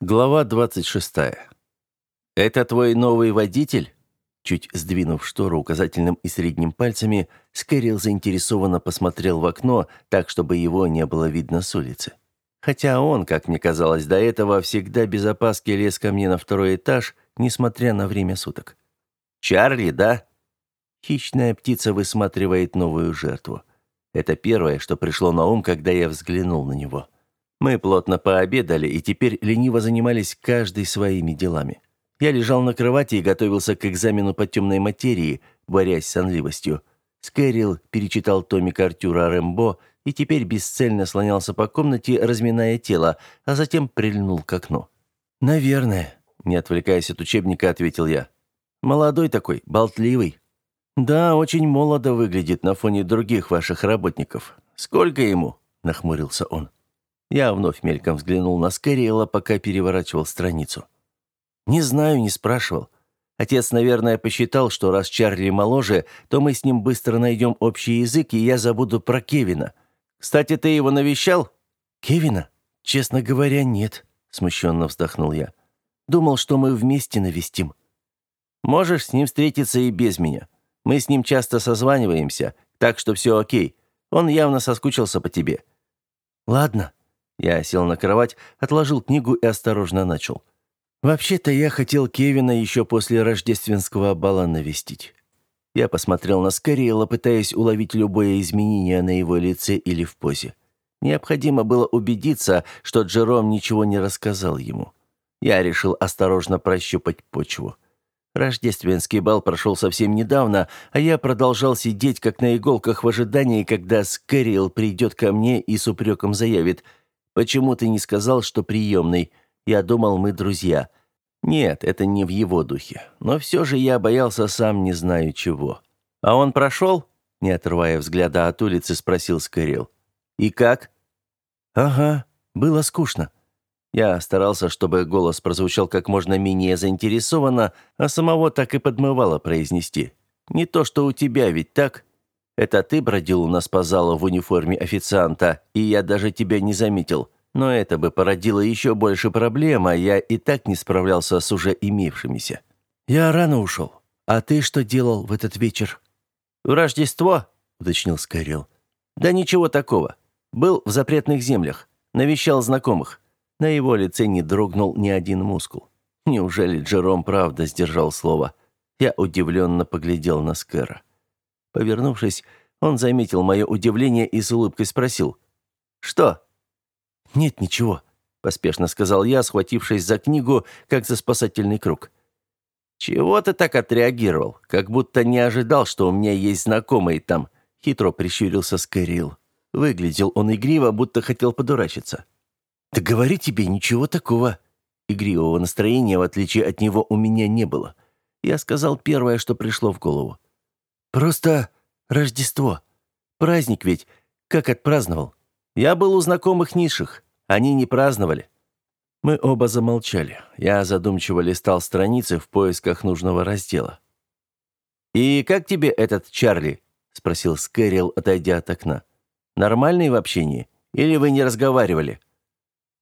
Глава 26. «Это твой новый водитель?» Чуть сдвинув штору указательным и средним пальцами, Скэрилл заинтересованно посмотрел в окно, так, чтобы его не было видно с улицы. Хотя он, как мне казалось до этого, всегда без опаски лез ко мне на второй этаж, несмотря на время суток. «Чарли, да?» Хищная птица высматривает новую жертву. Это первое, что пришло на ум, когда я взглянул на него. Мы плотно пообедали и теперь лениво занимались каждый своими делами. Я лежал на кровати и готовился к экзамену по темной материи, борясь с сонливостью. Скэрилл перечитал томик Артюра Рэмбо и теперь бесцельно слонялся по комнате, разминая тело, а затем прильнул к окну. «Наверное», — не отвлекаясь от учебника, ответил я. «Молодой такой, болтливый». «Да, очень молодо выглядит на фоне других ваших работников. Сколько ему?» — нахмурился он. Я вновь мельком взглянул на Скэриэла, пока переворачивал страницу. «Не знаю, не спрашивал. Отец, наверное, посчитал, что раз Чарли моложе, то мы с ним быстро найдем общий язык, и я забуду про Кевина. Кстати, ты его навещал?» «Кевина? Честно говоря, нет», — смущенно вздохнул я. «Думал, что мы вместе навестим». «Можешь с ним встретиться и без меня. Мы с ним часто созваниваемся, так что все окей. Он явно соскучился по тебе». «Ладно», я сел на кровать, отложил книгу и осторожно начал. «Вообще-то я хотел Кевина еще после рождественского бала навестить». Я посмотрел на Скорелла, пытаясь уловить любое изменение на его лице или в позе. Необходимо было убедиться, что Джером ничего не рассказал ему. Я решил осторожно прощупать почву. Рождественский бал прошел совсем недавно, а я продолжал сидеть как на иголках в ожидании, когда Скэрилл придет ко мне и с упреком заявит – Почему ты не сказал, что приемный? Я думал, мы друзья. Нет, это не в его духе. Но все же я боялся сам не знаю чего. А он прошел? Не отрывая взгляда от улицы, спросил Скорел. И как? Ага, было скучно. Я старался, чтобы голос прозвучал как можно менее заинтересованно, а самого так и подмывало произнести. Не то, что у тебя, ведь так? Это ты бродил у нас по залу в униформе официанта, и я даже тебя не заметил. Но это бы породило еще больше проблем, а я и так не справлялся с уже имевшимися. Я рано ушел. А ты что делал в этот вечер? В Рождество, уточнил Скайрилл. Да ничего такого. Был в запретных землях, навещал знакомых. На его лице не дрогнул ни один мускул. Неужели Джером правда сдержал слово? Я удивленно поглядел на Скэра. Повернувшись, он заметил мое удивление и с улыбкой спросил. «Что?» «Нет, ничего», — поспешно сказал я, схватившись за книгу, как за спасательный круг. «Чего ты так отреагировал? Как будто не ожидал, что у меня есть знакомые там», — хитро прищурился Скэрилл. Выглядел он игриво, будто хотел подурачиться. «Да говори тебе, ничего такого». Игривого настроения, в отличие от него, у меня не было. Я сказал первое, что пришло в голову. Просто Рождество. Праздник ведь. Как отпраздновал? Я был у знакомых низших. Они не праздновали. Мы оба замолчали. Я задумчиво листал страницы в поисках нужного раздела. «И как тебе этот Чарли?» — спросил Скэрилл, отойдя от окна. «Нормальный в общении? Или вы не разговаривали?»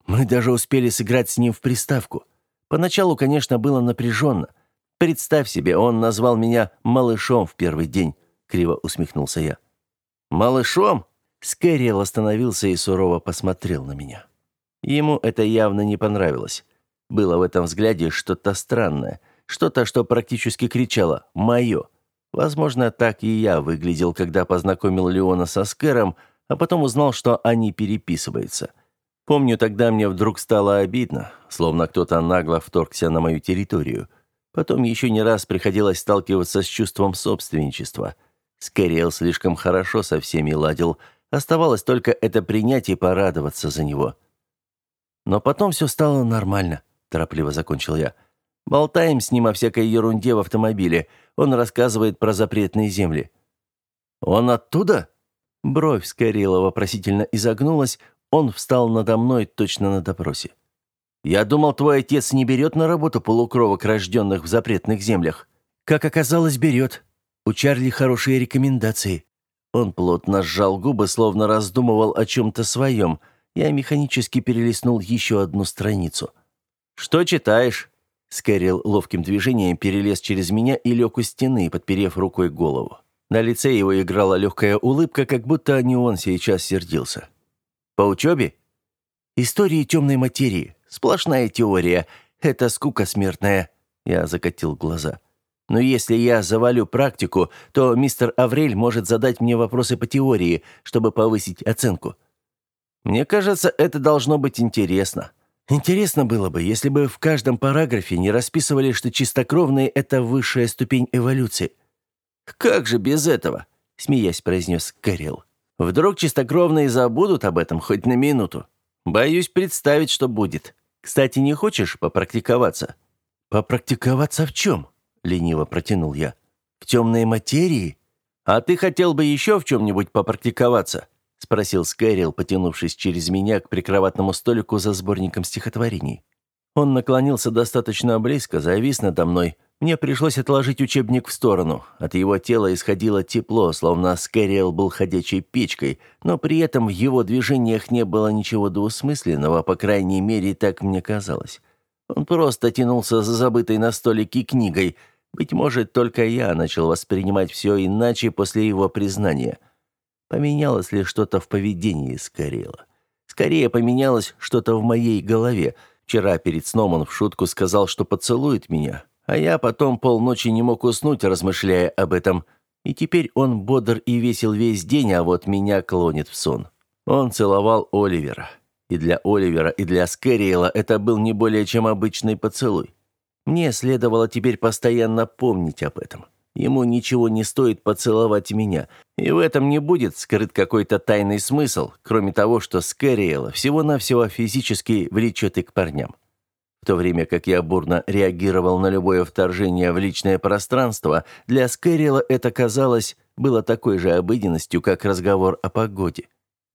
Мы даже успели сыграть с ним в приставку. Поначалу, конечно, было напряженно. Представь себе, он назвал меня малышом в первый день, криво усмехнулся я. Малышом? Скэрилл остановился и сурово посмотрел на меня. Ему это явно не понравилось. Было в этом взгляде что-то странное, что-то, что практически кричало «моё». Возможно, так и я выглядел, когда познакомил Леона со Скэром, а потом узнал, что они переписываются. Помню, тогда мне вдруг стало обидно, словно кто-то нагло вторгся на мою территорию. Потом еще не раз приходилось сталкиваться с чувством собственничества. Скорел слишком хорошо со всеми ладил. Оставалось только это принять и порадоваться за него. Но потом все стало нормально, торопливо закончил я. Болтаем с ним о всякой ерунде в автомобиле. Он рассказывает про запретные земли. Он оттуда? Бровь Скорела вопросительно изогнулась. Он встал надо мной точно на допросе. Я думал, твой отец не берет на работу полукровок, рожденных в запретных землях. Как оказалось, берет. У Чарли хорошие рекомендации. Он плотно сжал губы, словно раздумывал о чем-то своем. Я механически перелистнул еще одну страницу. «Что читаешь?» Скэрилл ловким движением перелез через меня и лег у стены, подперев рукой голову. На лице его играла легкая улыбка, как будто не он сейчас сердился. «По учебе?» «Истории темной материи. Сплошная теория. Это скука смертная». Я закатил глаза. «Но если я завалю практику, то мистер Аврель может задать мне вопросы по теории, чтобы повысить оценку». «Мне кажется, это должно быть интересно». Интересно было бы, если бы в каждом параграфе не расписывали, что чистокровные – это высшая ступень эволюции. «Как же без этого?» – смеясь произнес Кэрилл. «Вдруг чистокровные забудут об этом хоть на минуту? Боюсь представить, что будет. Кстати, не хочешь попрактиковаться?» «Попрактиковаться в чем?» – лениво протянул я. «В темной материи? А ты хотел бы еще в чем-нибудь попрактиковаться?» — спросил Скэрилл, потянувшись через меня к прикроватному столику за сборником стихотворений. Он наклонился достаточно близко, завис надо мной. Мне пришлось отложить учебник в сторону. От его тела исходило тепло, словно Скэрилл был ходячей печкой, но при этом в его движениях не было ничего двусмысленного, по крайней мере, так мне казалось. Он просто тянулся за забытой на столике книгой. Быть может, только я начал воспринимать все иначе после его признания — Поменялось ли что-то в поведении Скорела? Скорее поменялось что-то в моей голове. Вчера перед сном он в шутку сказал, что поцелует меня, а я потом полночи не мог уснуть, размышляя об этом. И теперь он бодр и весел весь день, а вот меня клонит в сон. Он целовал Оливера. И для Оливера, и для Скэриэла это был не более чем обычный поцелуй. Мне следовало теперь постоянно помнить об этом. Ему ничего не стоит поцеловать меня, и в этом не будет скрыт какой-то тайный смысл, кроме того, что Скэриэла всего-навсего физически влечет и к парням. В то время как я бурно реагировал на любое вторжение в личное пространство, для Скэриэла это, казалось, было такой же обыденностью, как разговор о погоде.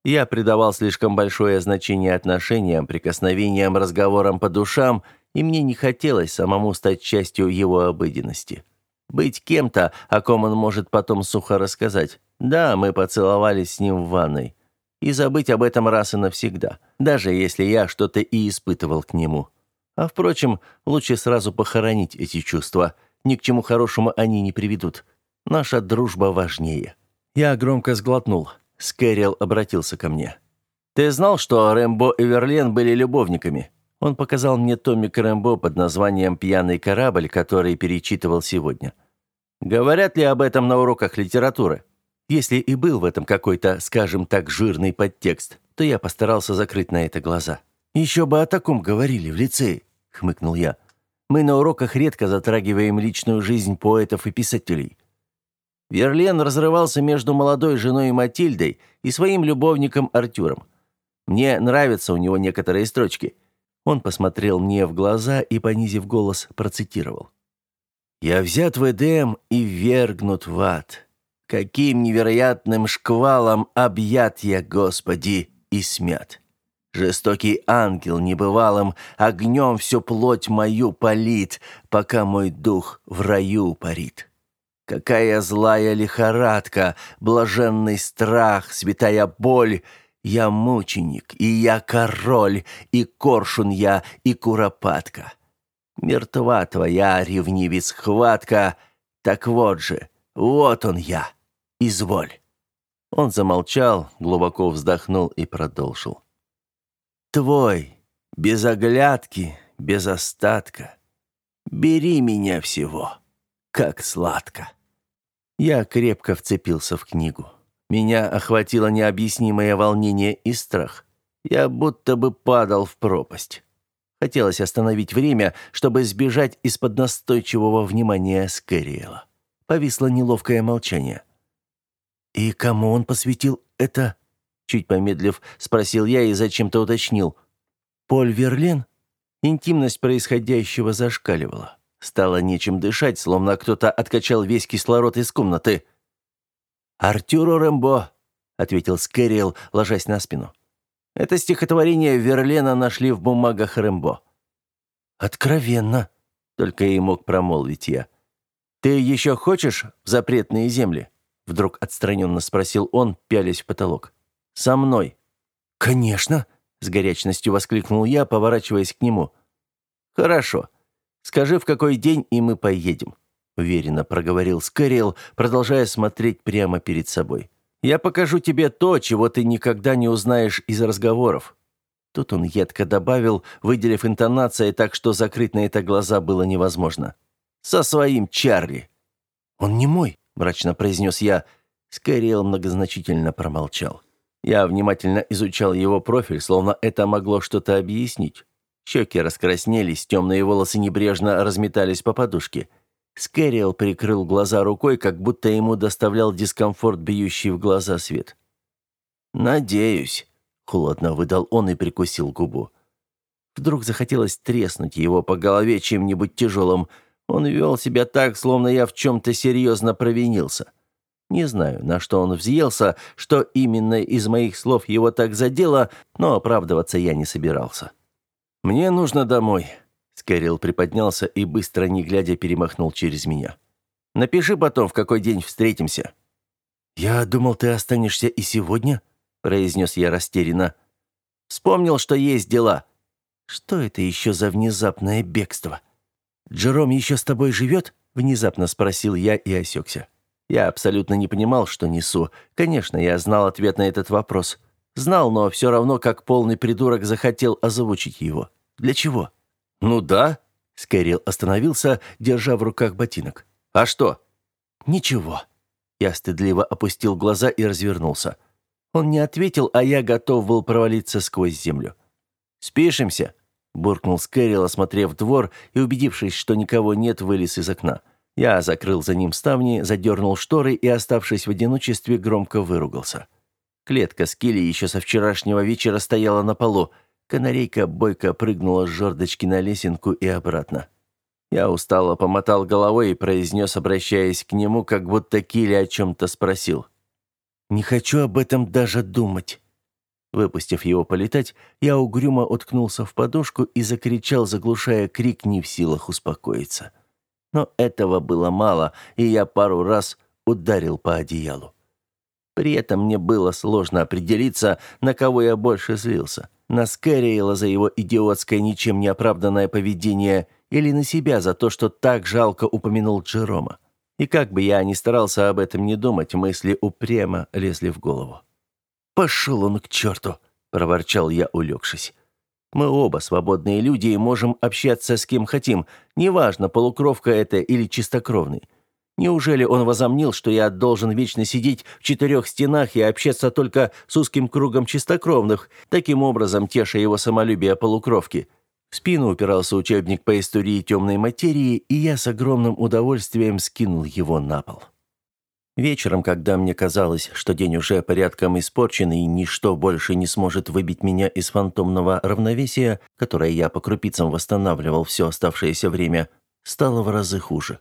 Я придавал слишком большое значение отношениям, прикосновениям, разговорам по душам, и мне не хотелось самому стать частью его обыденности. Быть кем-то, о ком он может потом сухо рассказать. Да, мы поцеловались с ним в ванной. И забыть об этом раз и навсегда, даже если я что-то и испытывал к нему. А впрочем, лучше сразу похоронить эти чувства. Ни к чему хорошему они не приведут. Наша дружба важнее. Я громко сглотнул. Скэрилл обратился ко мне. «Ты знал, что Рэмбо и Верлен были любовниками?» Он показал мне томик Рэмбо под названием «Пьяный корабль», который перечитывал сегодня. Говорят ли об этом на уроках литературы? Если и был в этом какой-то, скажем так, жирный подтекст, то я постарался закрыть на это глаза. «Еще бы о таком говорили в лицее», — хмыкнул я. «Мы на уроках редко затрагиваем личную жизнь поэтов и писателей». Верлен разрывался между молодой женой Матильдой и своим любовником Артюром. Мне нравятся у него некоторые строчки. Он посмотрел мне в глаза и, понизив голос, процитировал. Я взят в Эдем и вергнут в ад. Каким невероятным шквалом объят я, Господи, и смят. Жестокий ангел небывалым огнем всю плоть мою палит, пока мой дух в раю парит. Какая злая лихорадка, блаженный страх, святая боль. Я мученик, и я король, и коршун я, и куропатка. Мертва твоя, ревнивец, хватка. Так вот же, вот он я. Изволь». Он замолчал, глубоко вздохнул и продолжил. «Твой, без оглядки, без остатка. Бери меня всего, как сладко». Я крепко вцепился в книгу. Меня охватило необъяснимое волнение и страх. Я будто бы падал в пропасть. Хотелось остановить время, чтобы сбежать из-под настойчивого внимания Скэриэла. Повисло неловкое молчание. «И кому он посвятил это?» Чуть помедлив, спросил я и зачем-то уточнил. «Поль Верлен?» Интимность происходящего зашкаливала. Стало нечем дышать, словно кто-то откачал весь кислород из комнаты. «Артюру Рэмбо», — ответил Скэриэл, ложась на спину. Это стихотворение Верлена нашли в бумагах Рэмбо. «Откровенно», — только и мог промолвить я. «Ты еще хочешь в запретные земли?» Вдруг отстраненно спросил он, пялясь в потолок. «Со мной». «Конечно», — с горячностью воскликнул я, поворачиваясь к нему. Хорошо. Скажи, в какой день, и мы поедем», — уверенно проговорил Скэриэл, продолжая смотреть прямо перед собой. «Я покажу тебе то, чего ты никогда не узнаешь из разговоров». Тут он едко добавил, выделив интонацией так, что закрыть на это глаза было невозможно. «Со своим Чарли». «Он не мой», — мрачно произнес я. Скэриэл многозначительно промолчал. Я внимательно изучал его профиль, словно это могло что-то объяснить. Щеки раскраснелись, темные волосы небрежно разметались по подушке. Скэриэл прикрыл глаза рукой, как будто ему доставлял дискомфорт бьющий в глаза свет. «Надеюсь», — холодно выдал он и прикусил губу. Вдруг захотелось треснуть его по голове чем-нибудь тяжелым. Он вел себя так, словно я в чем-то серьезно провинился. Не знаю, на что он взъелся, что именно из моих слов его так задело, но оправдываться я не собирался. «Мне нужно домой». Скэрилл приподнялся и, быстро не глядя, перемахнул через меня. «Напиши потом, в какой день встретимся». «Я думал, ты останешься и сегодня», — произнес я растерянно. «Вспомнил, что есть дела». «Что это еще за внезапное бегство?» «Джером еще с тобой живет?» — внезапно спросил я и осекся. Я абсолютно не понимал, что несу. Конечно, я знал ответ на этот вопрос. Знал, но все равно, как полный придурок, захотел озвучить его. Для чего? «Ну да», — Скэрилл остановился, держа в руках ботинок. «А что?» «Ничего». Я стыдливо опустил глаза и развернулся. Он не ответил, а я готов был провалиться сквозь землю. «Спишемся?» — буркнул Скэрилл, осмотрев двор и, убедившись, что никого нет, вылез из окна. Я закрыл за ним ставни, задернул шторы и, оставшись в одиночестве, громко выругался. Клетка с Килли еще со вчерашнего вечера стояла на полу. Канарейка бойко прыгнула с жердочки на лесенку и обратно. Я устало помотал головой и произнес, обращаясь к нему, как будто Килли о чем-то спросил. «Не хочу об этом даже думать». Выпустив его полетать, я угрюмо уткнулся в подушку и закричал, заглушая крик, не в силах успокоиться. Но этого было мало, и я пару раз ударил по одеялу. При этом мне было сложно определиться, на кого я больше злился. На Скэриэла за его идиотское, ничем не оправданное поведение или на себя за то, что так жалко упомянул Джерома. И как бы я ни старался об этом не думать, мысли упрямо лезли в голову. «Пошел он к черту!» — проворчал я, улегшись. Мы оба свободные люди и можем общаться с кем хотим, неважно, полукровка это или чистокровный. Неужели он возомнил, что я должен вечно сидеть в четырех стенах и общаться только с узким кругом чистокровных, таким образом теша его самолюбие полукровки? В спину упирался учебник по истории темной материи, и я с огромным удовольствием скинул его на пол. Вечером, когда мне казалось, что день уже порядком испорчен и ничто больше не сможет выбить меня из фантомного равновесия, которое я по крупицам восстанавливал все оставшееся время, стало в разы хуже.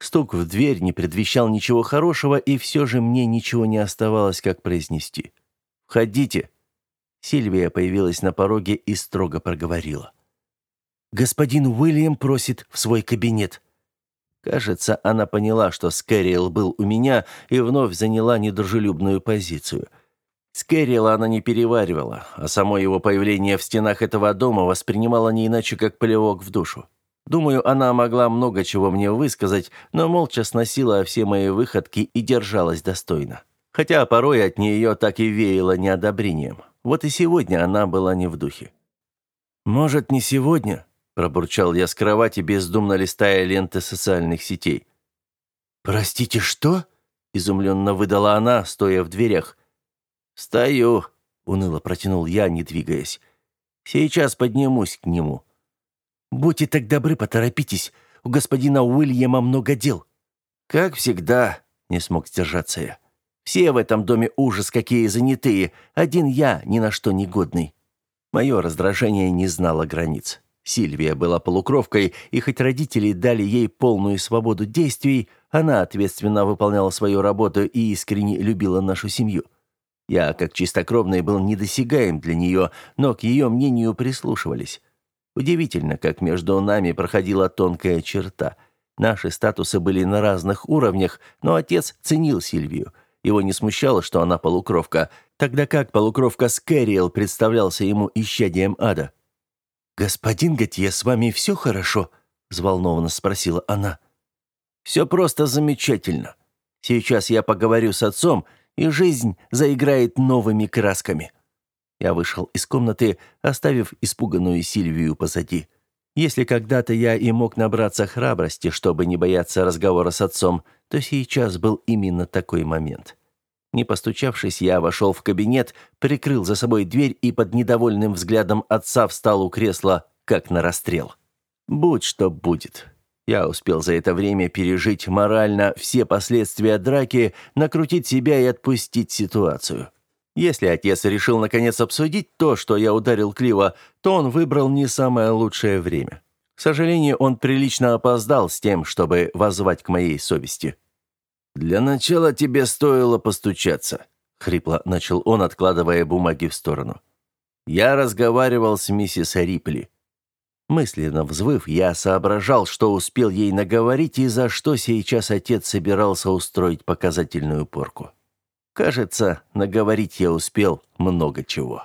Стук в дверь не предвещал ничего хорошего, и все же мне ничего не оставалось, как произнести. «Входите!» Сильвия появилась на пороге и строго проговорила. «Господин Уильям просит в свой кабинет». Кажется, она поняла, что Скэриэл был у меня, и вновь заняла недружелюбную позицию. Скэриэла она не переваривала, а само его появление в стенах этого дома воспринимала не иначе, как плевок в душу. Думаю, она могла много чего мне высказать, но молча сносила все мои выходки и держалась достойно. Хотя порой от нее так и веяло неодобрением. Вот и сегодня она была не в духе. «Может, не сегодня?» Пробурчал я с кровати, бездумно листая ленты социальных сетей. «Простите, что?» – изумленно выдала она, стоя в дверях. «Стою», – уныло протянул я, не двигаясь. «Сейчас поднимусь к нему». «Будьте так добры, поторопитесь. У господина Уильяма много дел». «Как всегда», – не смог сдержаться я. «Все в этом доме ужас какие занятые. Один я ни на что не годный». Мое раздражение не знало границ. Сильвия была полукровкой, и хоть родители дали ей полную свободу действий, она ответственно выполняла свою работу и искренне любила нашу семью. Я, как чистокровный, был недосягаем для нее, но к ее мнению прислушивались. Удивительно, как между нами проходила тонкая черта. Наши статусы были на разных уровнях, но отец ценил Сильвию. Его не смущало, что она полукровка, тогда как полукровка Скэриэл представлялся ему исчадием ада. «Господин Готье, с вами все хорошо?» — взволнованно спросила она. «Все просто замечательно. Сейчас я поговорю с отцом, и жизнь заиграет новыми красками». Я вышел из комнаты, оставив испуганную Сильвию позади. Если когда-то я и мог набраться храбрости, чтобы не бояться разговора с отцом, то сейчас был именно такой момент. Не постучавшись, я вошел в кабинет, прикрыл за собой дверь и под недовольным взглядом отца встал у кресла, как на расстрел. Будь что будет. Я успел за это время пережить морально все последствия драки, накрутить себя и отпустить ситуацию. Если отец решил наконец обсудить то, что я ударил Клива, то он выбрал не самое лучшее время. К сожалению, он прилично опоздал с тем, чтобы воззвать к моей совести. «Для начала тебе стоило постучаться», — хрипло начал он, откладывая бумаги в сторону. «Я разговаривал с миссис Рипли». Мысленно взвыв, я соображал, что успел ей наговорить и за что сейчас отец собирался устроить показательную порку. Кажется, наговорить я успел много чего.